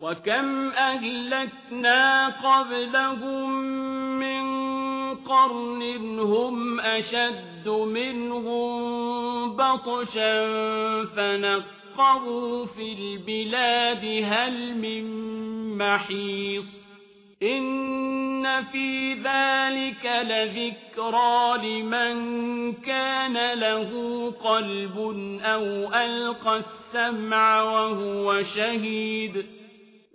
وكم أهلكنا قبلهم من قرن هم أشد منهم بطشا فنقروا في البلاد هل من محيص إن في ذلك لذكرى لمن كان له قلب أو ألقى السمع وهو شهيد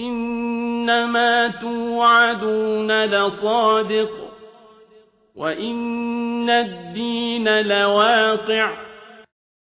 إنما توعدون لصادق وإن الدين لواقع